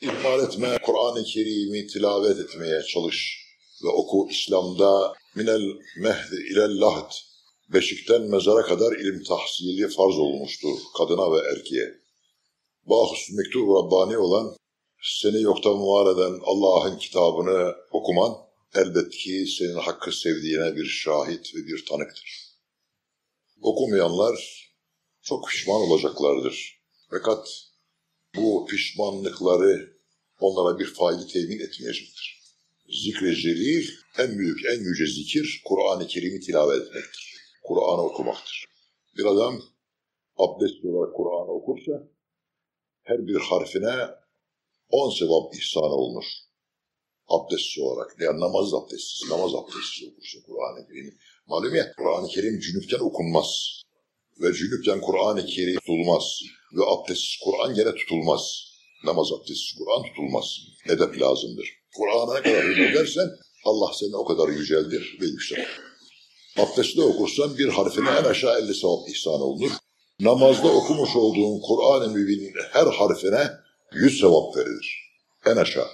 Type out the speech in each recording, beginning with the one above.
İhmal etme, Kur'an-ı Kerim'i tilavet etmeye çalış ve oku İslam'da minel mehdi ilel lahd beşikten mezara kadar ilim tahsili farz olmuştur kadına ve erkeğe. Bahus mektup Rabbani olan seni yoktan var eden Allah'ın kitabını okuman elbet ki senin hakkı sevdiğine bir şahit ve bir tanıktır. Okumayanlar çok pişman olacaklardır. Fakat bu pişmanlıkları onlara bir fayda temin etmeyecektir. Zikre celil en büyük, en yüce zikir Kur'an-ı Kerim'i tilavet etmektir. Kur'an'ı okumaktır. Bir adam abdest olarak Kur'an'ı okursa her bir harfine on sevap ihsan olunur. Abdestsiz olarak. Yani namaz abdestsiz, namaz abdestsiz okursa Kur'an-ı Kerim'i. Malum ya Kur'an-ı Kerim cünüpten okunmaz. Ve cünüpten Kur'an-ı Kerim tutulmaz. Ve abdestsiz Kur'an gene tutulmaz. Namaz abdestsiz Kur'an tutulmaz. Edep lazımdır. Kur'an'a ne kadar hürmet edersen Allah seni o kadar yüceldir ve yükselir. Abdestle okursan bir harfine en aşağı 50 sevap ihsan olunur. Namazda okumuş olduğun Kur'an-ı Mübin'in her harfine 100 sevap verilir. En aşağı.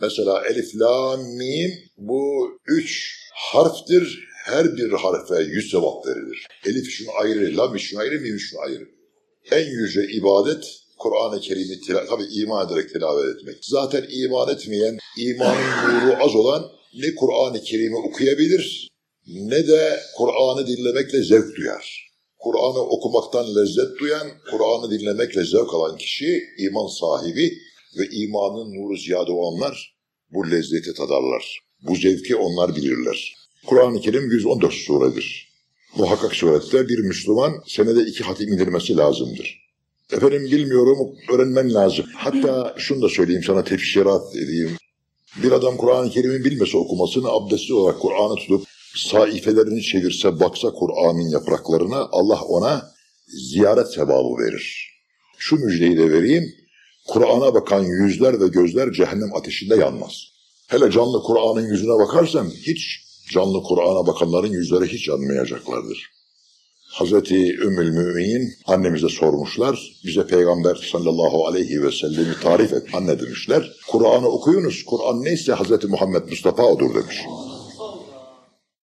Mesela elif, la, mim bu üç harftir. Her bir harfe yüz sevap verilir. Elif için ayrı, lam için ayrı, mim için ayrı. En yüce ibadet Kur'an-ı Kerim'i tabi iman ederek tilavet etmek. Zaten iman etmeyen, imanın nuru az olan ne Kur'an-ı Kerim'i okuyabilir ne de Kur'an'ı dinlemekle zevk duyar. Kur'an'ı okumaktan lezzet duyan, Kur'an'ı dinlemekle zevk alan kişi iman sahibi ve imanın nuru ziyade olanlar bu lezzeti tadarlar. Bu zevki onlar bilirler. Kur'an-ı Kerim 114 suredir. Muhakkak surette bir Müslüman senede iki hatim indirmesi lazımdır. Efendim bilmiyorum, öğrenmen lazım. Hatta şunu da söyleyeyim sana tefsirat edeyim. Bir adam Kur'an-ı Kerim'i bilmese okumasını abdestli olarak Kur'an'ı tutup saifelerini çevirse baksa Kur'an'ın yapraklarına Allah ona ziyaret sevabı verir. Şu müjdeyi de vereyim. Kur'an'a bakan yüzler ve gözler cehennem ateşinde yanmaz. Hele canlı Kur'an'ın yüzüne bakarsan hiç canlı Kur'an'a bakanların yüzleri hiç yanmayacaklardır. Hazreti Ümmül Müminin annemize sormuşlar. Bize Peygamber sallallahu aleyhi ve sellemi tarif et anne demişler. Kur'an'ı okuyunuz. Kur'an neyse Hazreti Muhammed Mustafa odur demiş.